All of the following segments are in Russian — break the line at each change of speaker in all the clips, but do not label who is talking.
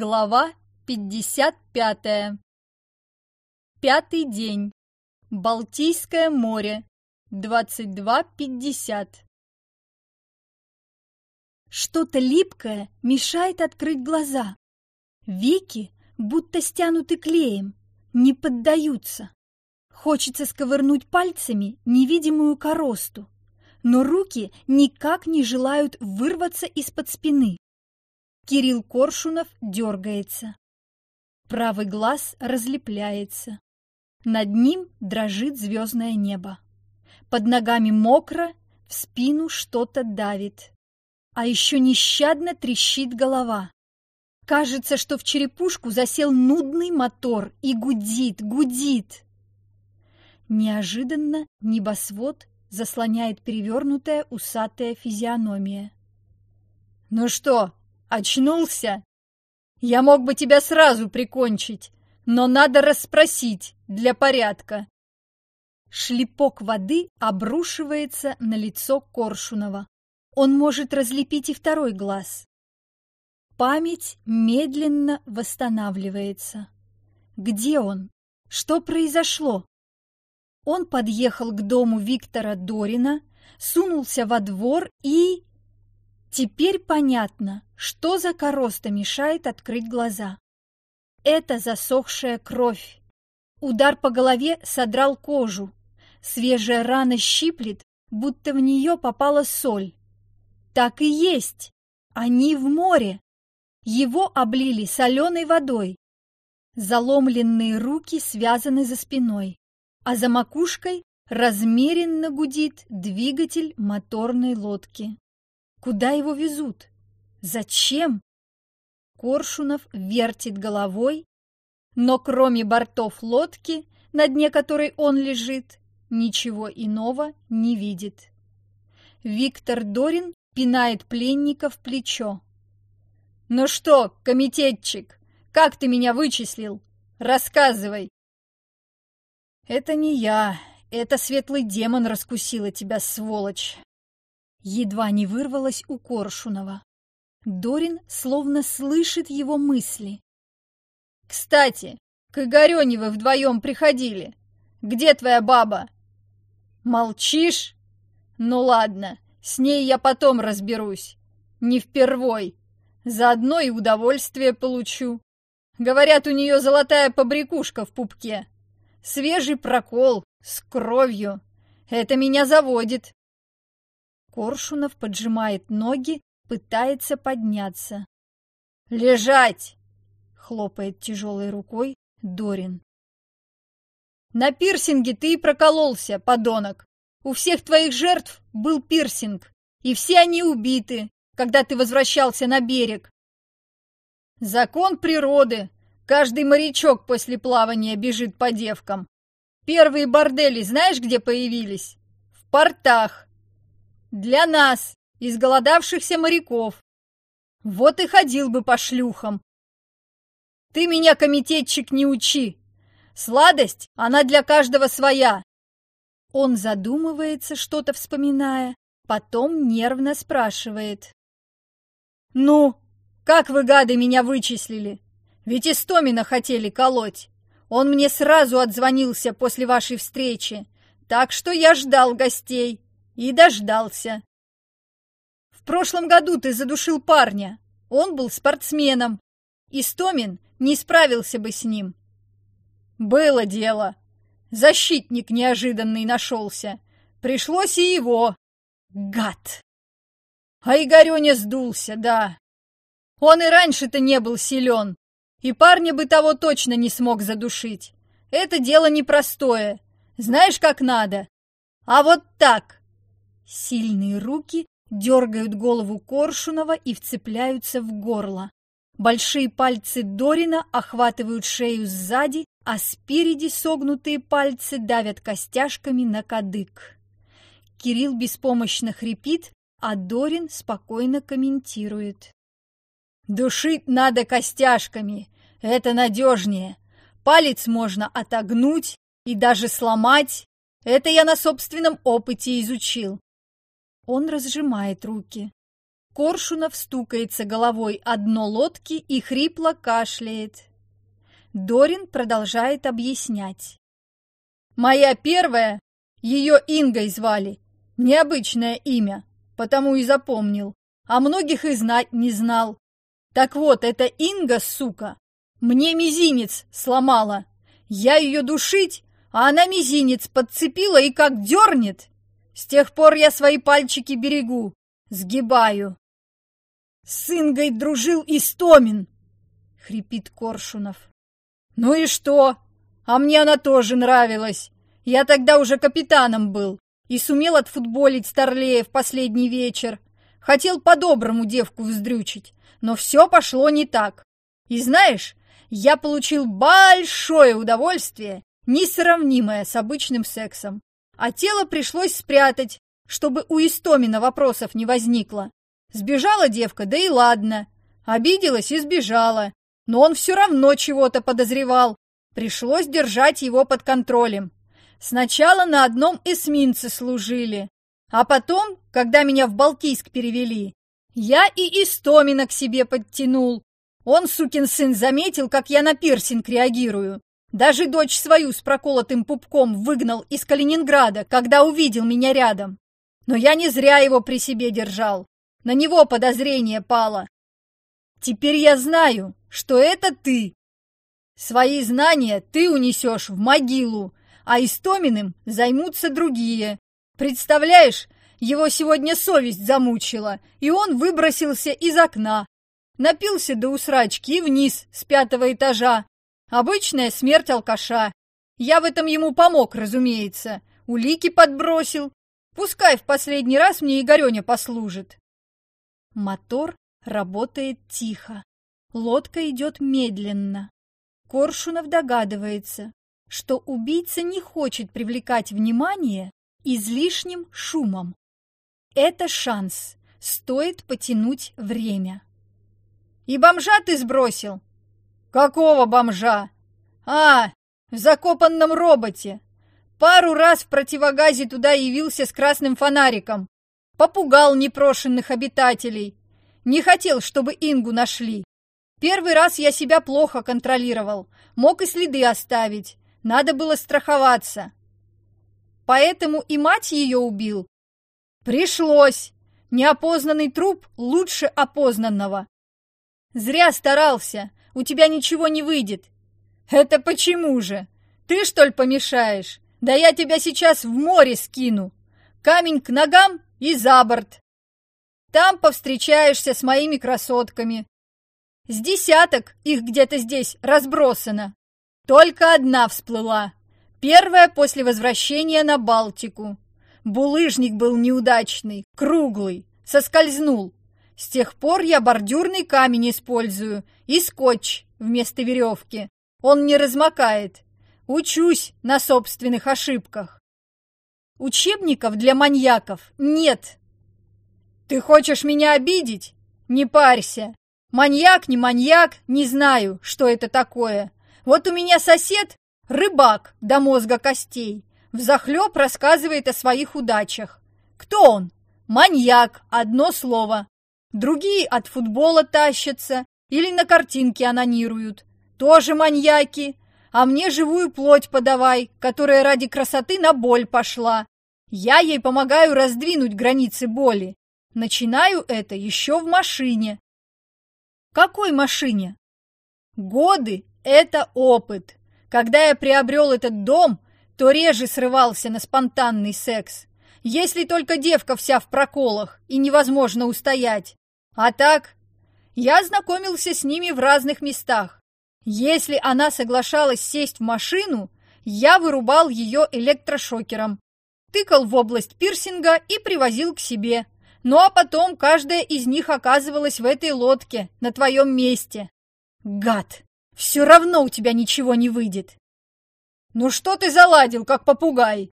Глава 55. Пятый день. Балтийское море. 22.50. Что-то липкое мешает открыть глаза. Веки, будто стянуты клеем, не поддаются. Хочется сковырнуть пальцами невидимую коросту, но руки никак не желают вырваться из-под спины. Кирилл Коршунов дергается. Правый глаз разлепляется. Над ним дрожит звездное небо. Под ногами мокро, в спину что-то давит. А еще нещадно трещит голова. Кажется, что в черепушку засел нудный мотор и гудит, гудит. Неожиданно небосвод заслоняет перевернутая усатая физиономия. «Ну что, Очнулся? Я мог бы тебя сразу прикончить, но надо расспросить для порядка. Шлепок воды обрушивается на лицо Коршунова. Он может разлепить и второй глаз. Память медленно восстанавливается. Где он? Что произошло? Он подъехал к дому Виктора Дорина, сунулся во двор и... Теперь понятно, что за короста мешает открыть глаза. Это засохшая кровь. Удар по голове содрал кожу. Свежая рана щиплет, будто в нее попала соль. Так и есть. Они в море. Его облили соленой водой. Заломленные руки связаны за спиной, а за макушкой размеренно гудит двигатель моторной лодки. Куда его везут? Зачем? Коршунов вертит головой, но кроме бортов лодки, на дне которой он лежит, ничего иного не видит. Виктор Дорин пинает пленника в плечо. «Ну что, комитетчик, как ты меня вычислил? Рассказывай!» «Это не я, это светлый демон раскусила тебя, сволочь!» Едва не вырвалась у Коршунова. Дорин словно слышит его мысли. «Кстати, к Игорёне вы вдвоем приходили. Где твоя баба?» «Молчишь? Ну ладно, с ней я потом разберусь. Не впервой. Заодно и удовольствие получу. Говорят, у нее золотая побрякушка в пупке. Свежий прокол, с кровью. Это меня заводит. Коршунов поджимает ноги, пытается подняться. «Лежать!» — хлопает тяжелой рукой Дорин. «На пирсинге ты и прокололся, подонок! У всех твоих жертв был пирсинг, и все они убиты, когда ты возвращался на берег. Закон природы. Каждый морячок после плавания бежит по девкам. Первые бордели знаешь, где появились? В портах. Для нас, изголодавшихся моряков. Вот и ходил бы по шлюхам. Ты меня, комитетчик, не учи. Сладость, она для каждого своя. Он задумывается, что-то вспоминая, потом нервно спрашивает. «Ну, как вы, гады, меня вычислили? Ведь Истомина хотели колоть. Он мне сразу отзвонился после вашей встречи, так что я ждал гостей. И дождался. В прошлом году ты задушил парня. Он был спортсменом. Истомин не справился бы с ним. Было дело. Защитник неожиданный нашелся. Пришлось и его. Гад! А Игореня сдулся, да. Он и раньше-то не был силен. И парня бы того точно не смог задушить. Это дело непростое. Знаешь, как надо? А вот так. Сильные руки дергают голову Коршунова и вцепляются в горло. Большие пальцы Дорина охватывают шею сзади, а спереди согнутые пальцы давят костяшками на кадык. Кирилл беспомощно хрипит, а Дорин спокойно комментирует. «Душить надо костяшками, это надежнее. Палец можно отогнуть и даже сломать. Это я на собственном опыте изучил. Он разжимает руки. Коршунов стукается головой о дно лодки и хрипло кашляет. Дорин продолжает объяснять. «Моя первая, ее Ингой звали, необычное имя, потому и запомнил, а многих и знать не знал. Так вот, эта Инга, сука, мне мизинец сломала. Я ее душить, а она мизинец подцепила и как дернет. С тех пор я свои пальчики берегу, сгибаю. С Ингой дружил Истомин, хрипит Коршунов. Ну и что? А мне она тоже нравилась. Я тогда уже капитаном был и сумел отфутболить Старлея в последний вечер. Хотел по-доброму девку вздрючить, но все пошло не так. И знаешь, я получил большое удовольствие, несравнимое с обычным сексом. А тело пришлось спрятать, чтобы у Истомина вопросов не возникло. Сбежала девка, да и ладно. Обиделась и сбежала. Но он все равно чего-то подозревал. Пришлось держать его под контролем. Сначала на одном эсминце служили, а потом, когда меня в Балтийск перевели, я и Истомина к себе подтянул. Он, сукин сын, заметил, как я на пирсинг реагирую. Даже дочь свою с проколотым пупком выгнал из Калининграда, когда увидел меня рядом. Но я не зря его при себе держал. На него подозрение пало. Теперь я знаю, что это ты. Свои знания ты унесешь в могилу, а Истоминым займутся другие. Представляешь, его сегодня совесть замучила, и он выбросился из окна, Напился до усрачки и вниз с пятого этажа. Обычная смерть алкаша. Я в этом ему помог, разумеется. Улики подбросил. Пускай в последний раз мне Игореня послужит. Мотор работает тихо. Лодка идет медленно. Коршунов догадывается, что убийца не хочет привлекать внимание излишним шумом. Это шанс. Стоит потянуть время. И бомжа ты сбросил? Какого бомжа? А, в закопанном роботе. Пару раз в противогазе туда явился с красным фонариком. Попугал непрошенных обитателей. Не хотел, чтобы Ингу нашли. Первый раз я себя плохо контролировал. Мог и следы оставить. Надо было страховаться. Поэтому и мать ее убил. Пришлось. Неопознанный труп лучше опознанного. Зря старался, у тебя ничего не выйдет. Это почему же? Ты, что ли, помешаешь? Да я тебя сейчас в море скину. Камень к ногам и за борт. Там повстречаешься с моими красотками. С десяток их где-то здесь разбросано. Только одна всплыла. Первая после возвращения на Балтику. Булыжник был неудачный, круглый, соскользнул. С тех пор я бордюрный камень использую и скотч вместо веревки. Он не размокает. Учусь на собственных ошибках. Учебников для маньяков нет. Ты хочешь меня обидеть? Не парься. Маньяк, не маньяк, не знаю, что это такое. Вот у меня сосед, рыбак до мозга костей, взахлеб рассказывает о своих удачах. Кто он? Маньяк, одно слово. Другие от футбола тащатся или на картинке анонируют. Тоже маньяки. А мне живую плоть подавай, которая ради красоты на боль пошла. Я ей помогаю раздвинуть границы боли. Начинаю это еще в машине. Какой машине? Годы – это опыт. Когда я приобрел этот дом, то реже срывался на спонтанный секс. Если только девка вся в проколах и невозможно устоять. А так, я знакомился с ними в разных местах. Если она соглашалась сесть в машину, я вырубал ее электрошокером, тыкал в область пирсинга и привозил к себе. Ну а потом каждая из них оказывалась в этой лодке, на твоем месте. Гад, все равно у тебя ничего не выйдет. Ну что ты заладил, как попугай?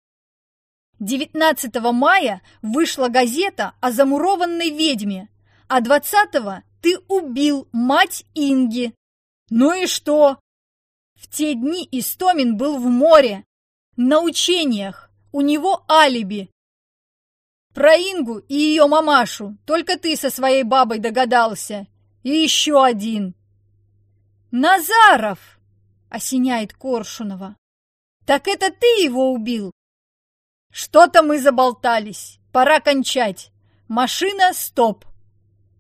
19 мая вышла газета о замурованной ведьме, а двадцатого ты убил мать Инги. Ну и что? В те дни Истомин был в море, на учениях, у него алиби. Про Ингу и ее мамашу только ты со своей бабой догадался. И еще один. Назаров! Осеняет Коршунова. Так это ты его убил? Что-то мы заболтались. Пора кончать. Машина, стоп.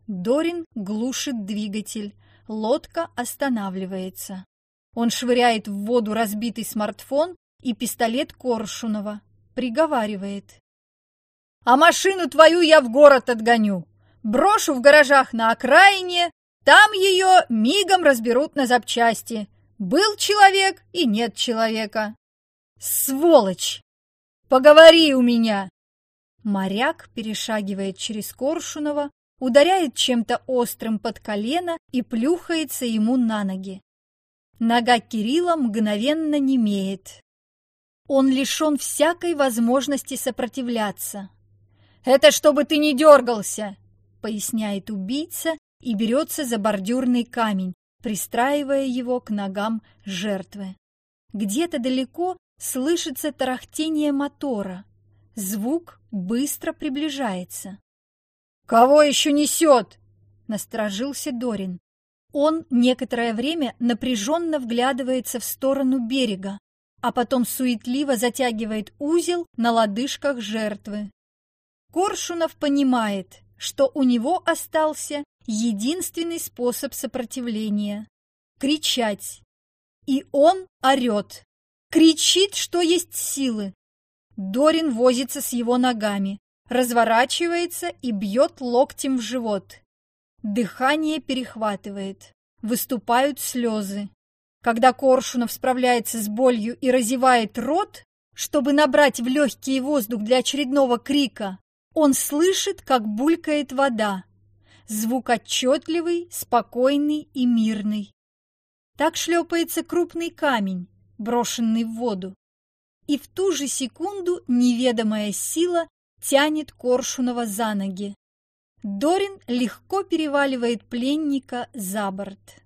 Дорин глушит двигатель. Лодка останавливается. Он швыряет в воду разбитый смартфон и пистолет Коршунова. Приговаривает. А машину твою я в город отгоню. Брошу в гаражах на окраине, там ее мигом разберут на запчасти. Был человек и нет человека. Сволочь! Поговори у меня! Моряк перешагивает через Коршунова, ударяет чем-то острым под колено и плюхается ему на ноги. Нога Кирилла мгновенно немеет. Он лишен всякой возможности сопротивляться. «Это чтобы ты не дергался!» — поясняет убийца и берется за бордюрный камень, пристраивая его к ногам жертвы. Где-то далеко слышится тарахтение мотора. Звук быстро приближается. «Кого еще несет?» — насторожился Дорин. Он некоторое время напряженно вглядывается в сторону берега, а потом суетливо затягивает узел на лодыжках жертвы. Коршунов понимает, что у него остался единственный способ сопротивления — кричать. И он орет, кричит, что есть силы. Дорин возится с его ногами, разворачивается и бьет локтем в живот. Дыхание перехватывает, выступают слезы. Когда Коршунов справляется с болью и разевает рот, чтобы набрать в легкий воздух для очередного крика, он слышит, как булькает вода. Звук отчетливый, спокойный и мирный. Так шлепается крупный камень, брошенный в воду. И в ту же секунду неведомая сила тянет Коршунова за ноги. Дорин легко переваливает пленника за борт.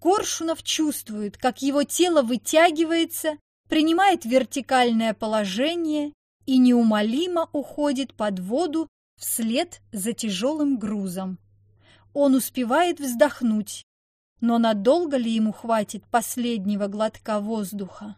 Коршунов чувствует, как его тело вытягивается, принимает вертикальное положение и неумолимо уходит под воду вслед за тяжелым грузом. Он успевает вздохнуть, но надолго ли ему хватит последнего глотка воздуха?